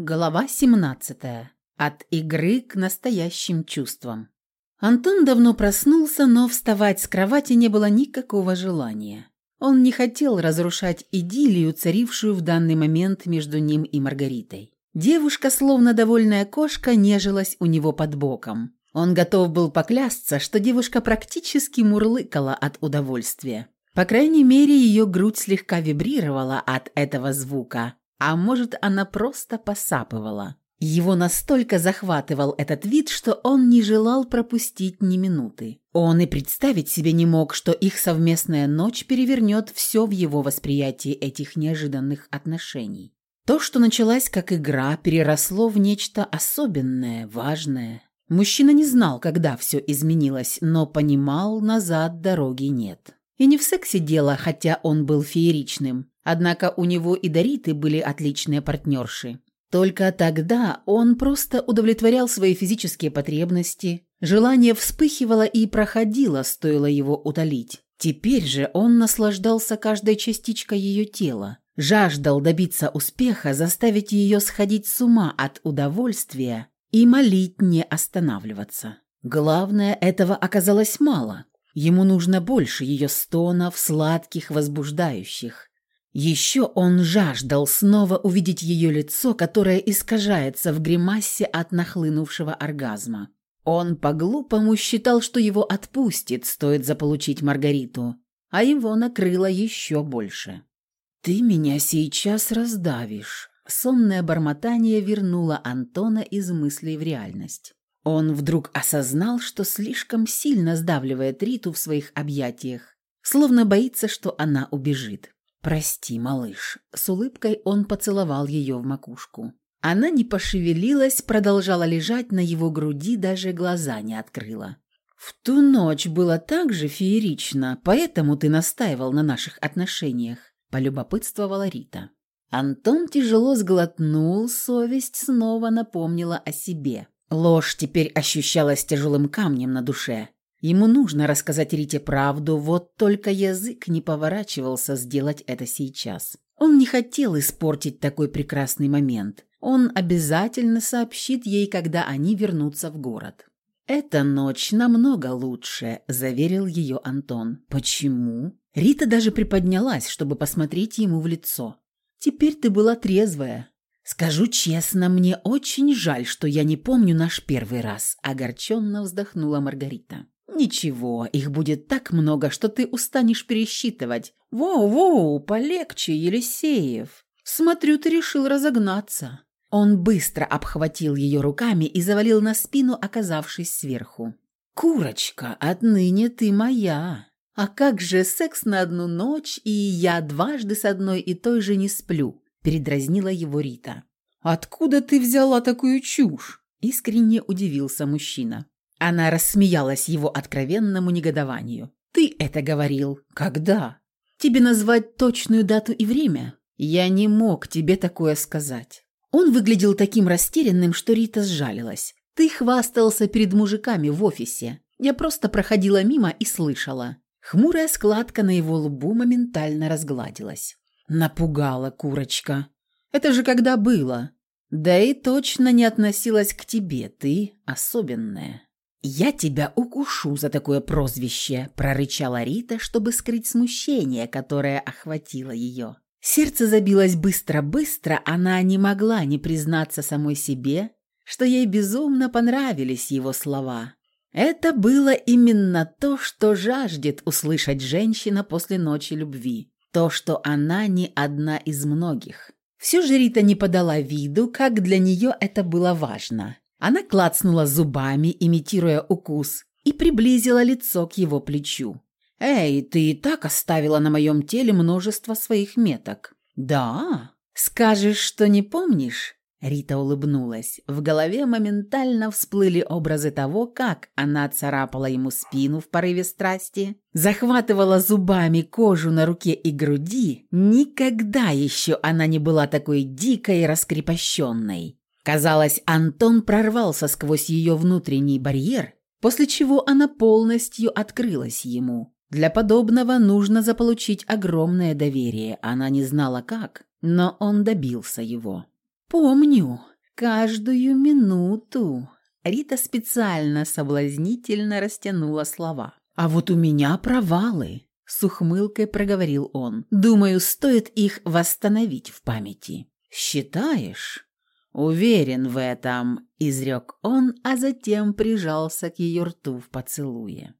Глава 17. От игры к настоящим чувствам. Антон давно проснулся, но вставать с кровати не было никакого желания. Он не хотел разрушать идиллию, царившую в данный момент между ним и Маргаритой. Девушка, словно довольная кошка, нежилась у него под боком. Он готов был поклясться, что девушка практически мурлыкала от удовольствия. По крайней мере, ее грудь слегка вибрировала от этого звука, а может, она просто посапывала. Его настолько захватывал этот вид, что он не желал пропустить ни минуты. Он и представить себе не мог, что их совместная ночь перевернет все в его восприятии этих неожиданных отношений. То, что началась как игра, переросло в нечто особенное, важное. Мужчина не знал, когда все изменилось, но понимал, назад дороги нет. И не в сексе дело, хотя он был фееричным. Однако у него и Дориты были отличные партнерши. Только тогда он просто удовлетворял свои физические потребности, желание вспыхивало и проходило, стоило его утолить. Теперь же он наслаждался каждой частичкой ее тела, жаждал добиться успеха, заставить ее сходить с ума от удовольствия и молить не останавливаться. Главное, этого оказалось мало. Ему нужно больше ее стонов, сладких, возбуждающих. Еще он жаждал снова увидеть ее лицо, которое искажается в гримасе от нахлынувшего оргазма. Он по-глупому считал, что его отпустит, стоит заполучить Маргариту, а его накрыло еще больше. «Ты меня сейчас раздавишь», — сонное бормотание вернуло Антона из мыслей в реальность. Он вдруг осознал, что слишком сильно сдавливает Риту в своих объятиях, словно боится, что она убежит. «Прости, малыш». С улыбкой он поцеловал ее в макушку. Она не пошевелилась, продолжала лежать на его груди, даже глаза не открыла. «В ту ночь было так же феерично, поэтому ты настаивал на наших отношениях», – полюбопытствовала Рита. Антон тяжело сглотнул, совесть снова напомнила о себе. Ложь теперь ощущалась тяжелым камнем на душе. Ему нужно рассказать Рите правду, вот только язык не поворачивался сделать это сейчас. Он не хотел испортить такой прекрасный момент. Он обязательно сообщит ей, когда они вернутся в город. «Эта ночь намного лучше», – заверил ее Антон. «Почему?» Рита даже приподнялась, чтобы посмотреть ему в лицо. «Теперь ты была трезвая». «Скажу честно, мне очень жаль, что я не помню наш первый раз», – огорченно вздохнула Маргарита. «Ничего, их будет так много, что ты устанешь пересчитывать. Воу-воу, полегче, Елисеев. Смотрю, ты решил разогнаться». Он быстро обхватил ее руками и завалил на спину, оказавшись сверху. «Курочка, отныне ты моя. А как же секс на одну ночь, и я дважды с одной и той же не сплю?» – передразнила его Рита. «Откуда ты взяла такую чушь?» – искренне удивился мужчина. Она рассмеялась его откровенному негодованию. «Ты это говорил. Когда? Тебе назвать точную дату и время? Я не мог тебе такое сказать». Он выглядел таким растерянным, что Рита сжалилась. «Ты хвастался перед мужиками в офисе. Я просто проходила мимо и слышала». Хмурая складка на его лбу моментально разгладилась. «Напугала курочка. Это же когда было. Да и точно не относилась к тебе, ты особенная». «Я тебя укушу за такое прозвище», – прорычала Рита, чтобы скрыть смущение, которое охватило ее. Сердце забилось быстро-быстро, она не могла не признаться самой себе, что ей безумно понравились его слова. Это было именно то, что жаждет услышать женщина после ночи любви. То, что она не одна из многих. Все же Рита не подала виду, как для нее это было важно. Она клацнула зубами, имитируя укус, и приблизила лицо к его плечу. «Эй, ты и так оставила на моем теле множество своих меток». «Да? Скажешь, что не помнишь?» Рита улыбнулась. В голове моментально всплыли образы того, как она царапала ему спину в порыве страсти, захватывала зубами кожу на руке и груди. Никогда еще она не была такой дикой и раскрепощенной. Казалось, Антон прорвался сквозь ее внутренний барьер, после чего она полностью открылась ему. Для подобного нужно заполучить огромное доверие, она не знала как, но он добился его. «Помню. Каждую минуту». Рита специально соблазнительно растянула слова. «А вот у меня провалы», — с ухмылкой проговорил он. «Думаю, стоит их восстановить в памяти». «Считаешь?» «Уверен в этом», — изрек он, а затем прижался к ее рту в поцелуе.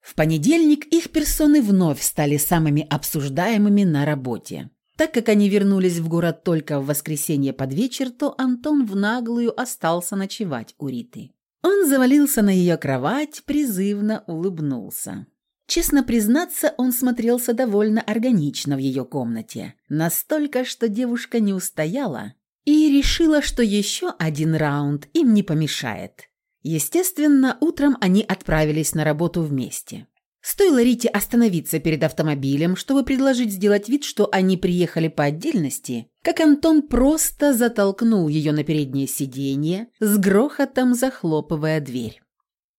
В понедельник их персоны вновь стали самыми обсуждаемыми на работе. Так как они вернулись в город только в воскресенье под вечер, то Антон в наглую остался ночевать у Риты. Он завалился на ее кровать, призывно улыбнулся. Честно признаться, он смотрелся довольно органично в ее комнате. Настолько, что девушка не устояла и решила, что еще один раунд им не помешает. Естественно, утром они отправились на работу вместе. Стоило Рите остановиться перед автомобилем, чтобы предложить сделать вид, что они приехали по отдельности, как Антон просто затолкнул ее на переднее сиденье, с грохотом захлопывая дверь.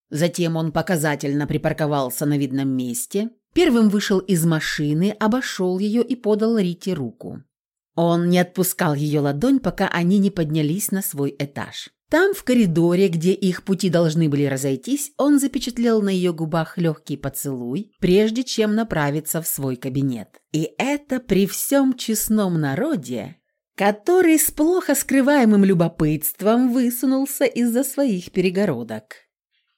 Затем он показательно припарковался на видном месте, первым вышел из машины, обошел ее и подал Рите руку. Он не отпускал ее ладонь, пока они не поднялись на свой этаж. Там, в коридоре, где их пути должны были разойтись, он запечатлел на ее губах легкий поцелуй, прежде чем направиться в свой кабинет. И это при всем честном народе, который с плохо скрываемым любопытством высунулся из-за своих перегородок.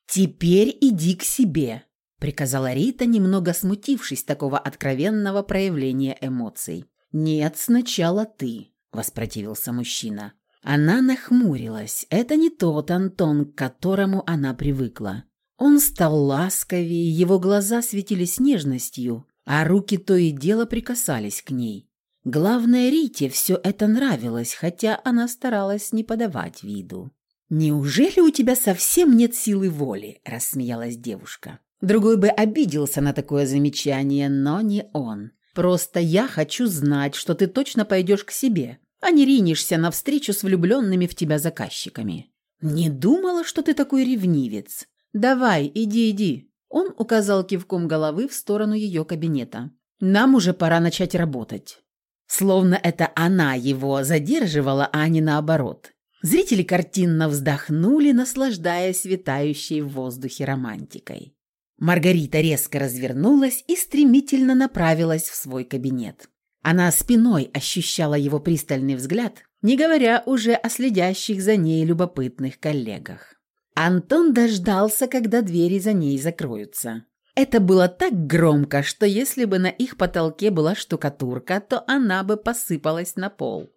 «Теперь иди к себе», — приказала Рита, немного смутившись такого откровенного проявления эмоций. «Нет, сначала ты», — воспротивился мужчина. Она нахмурилась. Это не тот Антон, к которому она привыкла. Он стал ласковее, его глаза светились нежностью, а руки то и дело прикасались к ней. Главное, Рите все это нравилось, хотя она старалась не подавать виду. «Неужели у тебя совсем нет силы воли?» – рассмеялась девушка. Другой бы обиделся на такое замечание, но не он. «Просто я хочу знать, что ты точно пойдешь к себе, а не ринешься навстречу с влюбленными в тебя заказчиками. Не думала, что ты такой ревнивец. Давай, иди, иди. Он указал кивком головы в сторону ее кабинета. Нам уже пора начать работать. Словно это она его задерживала, а не наоборот. Зрители картинно вздохнули, наслаждаясь витающей в воздухе романтикой. Маргарита резко развернулась и стремительно направилась в свой кабинет. Она спиной ощущала его пристальный взгляд, не говоря уже о следящих за ней любопытных коллегах. Антон дождался, когда двери за ней закроются. Это было так громко, что если бы на их потолке была штукатурка, то она бы посыпалась на пол.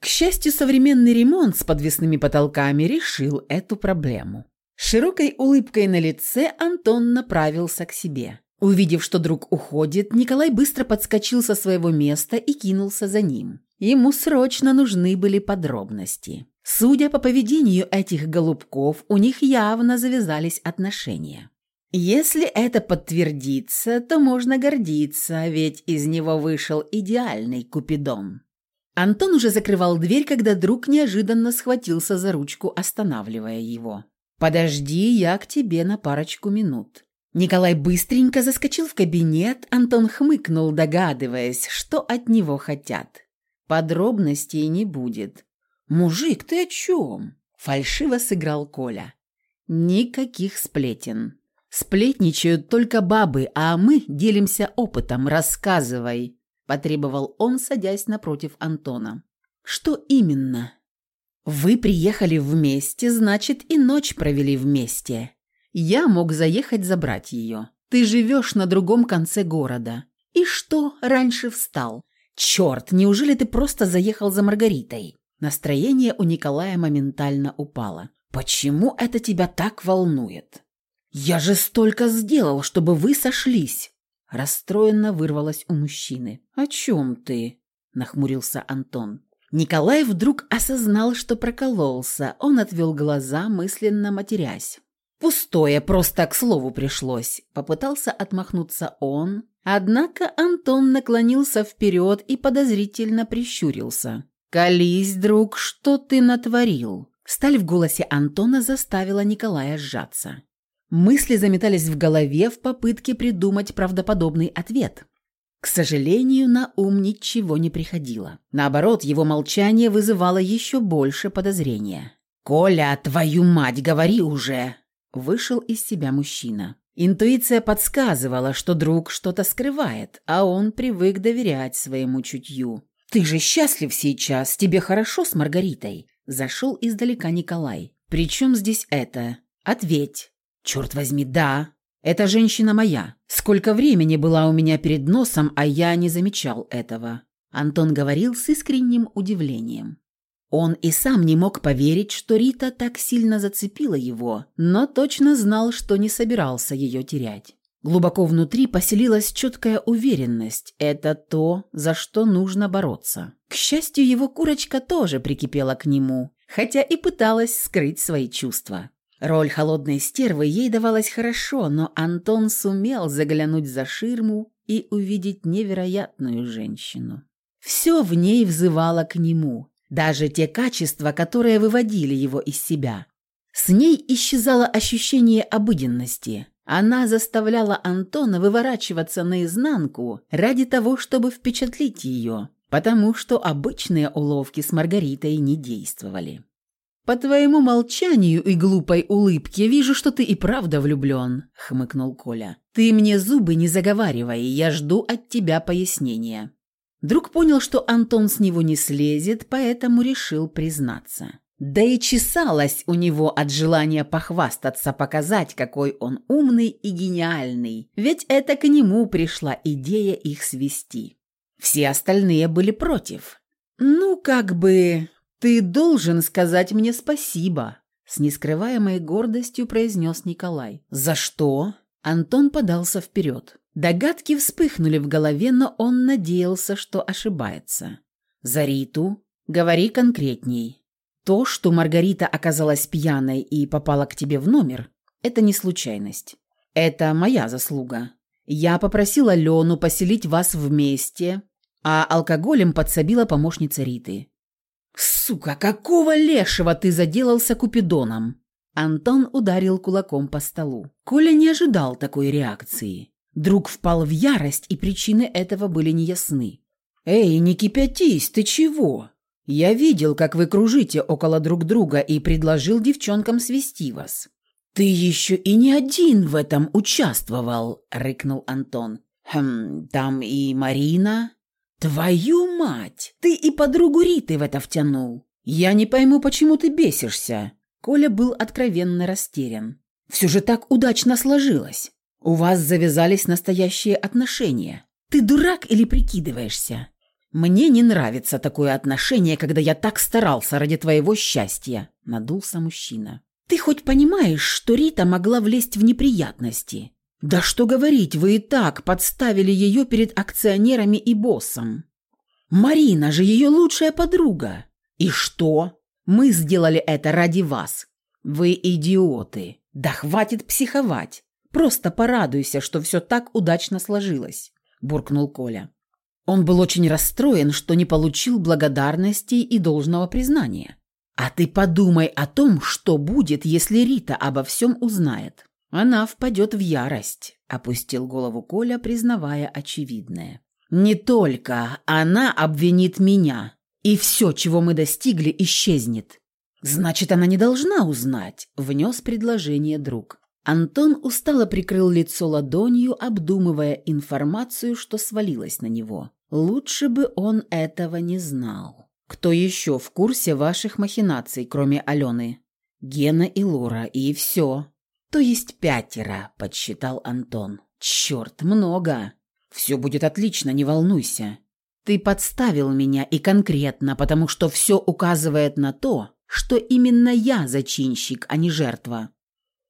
К счастью, современный ремонт с подвесными потолками решил эту проблему. широкой улыбкой на лице Антон направился к себе. Увидев, что друг уходит, Николай быстро подскочил со своего места и кинулся за ним. Ему срочно нужны были подробности. Судя по поведению этих голубков, у них явно завязались отношения. Если это подтвердится, то можно гордиться, ведь из него вышел идеальный Купидон. Антон уже закрывал дверь, когда друг неожиданно схватился за ручку, останавливая его. «Подожди, я к тебе на парочку минут». Николай быстренько заскочил в кабинет, Антон хмыкнул, догадываясь, что от него хотят. Подробностей не будет. «Мужик, ты о чем?» – фальшиво сыграл Коля. «Никаких сплетен. Сплетничают только бабы, а мы делимся опытом. Рассказывай», – потребовал он, садясь напротив Антона. «Что именно?» «Вы приехали вместе, значит, и ночь провели вместе. Я мог заехать забрать ее. Ты живешь на другом конце города. И что, раньше встал? Черт, неужели ты просто заехал за Маргаритой? Настроение у Николая моментально упало. Почему это тебя так волнует? Я же столько сделал, чтобы вы сошлись. Расстроенно вырвалось у мужчины. «О чем ты?» – нахмурился Антон. Николай вдруг осознал, что прокололся. Он отвел глаза, мысленно матерясь. Пустое, просто к слову пришлось. Попытался отмахнуться он, однако Антон наклонился вперед и подозрительно прищурился. «Колись, друг, что ты натворил?» Сталь в голосе Антона заставила Николая сжаться. Мысли заметались в голове в попытке придумать правдоподобный ответ. К сожалению, на ум ничего не приходило. Наоборот, его молчание вызывало еще больше подозрения. «Коля, твою мать, говори уже!» Вышел из себя мужчина. Интуиция подсказывала, что друг что-то скрывает, а он привык доверять своему чутью. «Ты же счастлив сейчас, тебе хорошо с Маргаритой?» Зашел издалека Николай. «При чем здесь это? Ответь». «Черт возьми, да. Эта женщина моя. Сколько времени была у меня перед носом, а я не замечал этого». Антон говорил с искренним удивлением. Он и сам не мог поверить, что Рита так сильно зацепила его, но точно знал, что не собирался ее терять. Глубоко внутри поселилась четкая уверенность – это то, за что нужно бороться. К счастью, его курочка тоже прикипела к нему, хотя и пыталась скрыть свои чувства. Роль холодной стервы ей давалась хорошо, но Антон сумел заглянуть за ширму и увидеть невероятную женщину. Все в ней взывало к нему, даже те качества, которые выводили его из себя. С ней исчезало ощущение обыденности. Она заставляла Антона выворачиваться наизнанку ради того, чтобы впечатлить ее, потому что обычные уловки с Маргаритой не действовали. «По твоему молчанию и глупой улыбке вижу, что ты и правда влюблен», — хмыкнул Коля. «Ты мне зубы не заговаривай, я жду от тебя пояснения». Друг понял, что Антон с него не слезет, поэтому решил признаться. Да и чесалось у него от желания похвастаться, показать, какой он умный и гениальный, ведь это к нему пришла идея их свести. Все остальные были против. «Ну, как бы, ты должен сказать мне спасибо», с нескрываемой гордостью произнес Николай. «За что?» Антон подался вперед. Догадки вспыхнули в голове, но он надеялся, что ошибается. «За Риту? Говори конкретней. То, что Маргарита оказалась пьяной и попала к тебе в номер, это не случайность. Это моя заслуга. Я попросила Лену поселить вас вместе, а алкоголем подсобила помощница Риты. «Сука, какого лешего ты заделался Купидоном?» Антон ударил кулаком по столу. Коля не ожидал такой реакции. Друг впал в ярость, и причины этого были неясны. «Эй, не кипятись, ты чего? Я видел, как вы кружите около друг друга и предложил девчонкам свести вас». «Ты еще и не один в этом участвовал», — рыкнул Антон. «Хм, там и Марина». «Твою мать! Ты и подругу Риты в это втянул. Я не пойму, почему ты бесишься». Коля был откровенно растерян. «Все же так удачно сложилось. У вас завязались настоящие отношения. Ты дурак или прикидываешься? Мне не нравится такое отношение, когда я так старался ради твоего счастья, надулся мужчина. Ты хоть понимаешь, что Рита могла влезть в неприятности? Да что говорить, вы и так подставили ее перед акционерами и боссом. Марина же ее лучшая подруга. И что? Мы сделали это ради вас. Вы идиоты. Да хватит психовать. Просто порадуйся, что все так удачно сложилось», – буркнул Коля. Он был очень расстроен, что не получил благодарности и должного признания. «А ты подумай о том, что будет, если Рита обо всем узнает. Она впадет в ярость», – опустил голову Коля, признавая очевидное. «Не только. Она обвинит меня. И все, чего мы достигли, исчезнет». «Значит, она не должна узнать», – внес предложение друг. Антон устало прикрыл лицо ладонью, обдумывая информацию, что свалилась на него. Лучше бы он этого не знал. Кто еще в курсе ваших махинаций, кроме Алены? Гена и Лора, и все. То есть пятеро, подсчитал Антон. Черт, много. Все будет отлично, не волнуйся. Ты подставил меня и конкретно, потому что все указывает на то, что именно я зачинщик, а не жертва.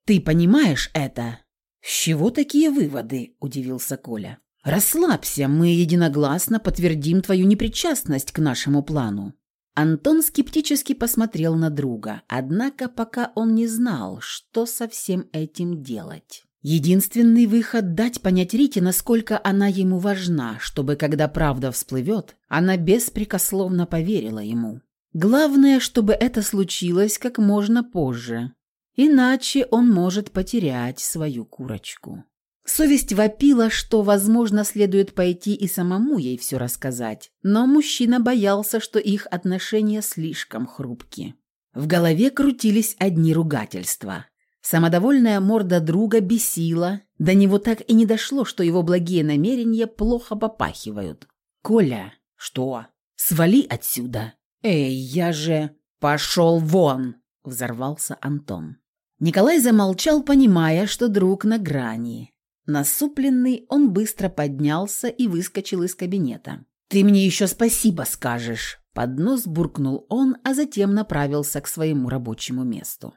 Ты понимаешь это?» «С чего такие выводы?» – удивился Коля. «Расслабься, мы единогласно подтвердим твою непричастность к нашему плану». Антон скептически посмотрел на друга, однако пока он не знал, что со всем этим делать. Единственный выход – дать понять Рите, насколько она ему важна, чтобы, когда правда всплывет, она беспрекословно поверила ему. Главное, чтобы это случилось как можно позже, Иначе он может потерять свою курочку. Совесть вопила, что, возможно, следует пойти и самому ей все рассказать, но мужчина боялся, что их отношения слишком хрупки. В голове крутились одни ругательства. Самодовольная морда друга бесила, до него так и не дошло, что его благие намерения плохо попахивают. «Коля!» «Что?» «Свали отсюда!» «Эй, я же...» «Пошел вон!» – взорвался Антон. Николай замолчал, понимая, что друг на грани. Насупленный, он быстро поднялся и выскочил из кабинета. «Ты мне еще спасибо скажешь!» Под нос буркнул он, а затем направился к своему рабочему месту.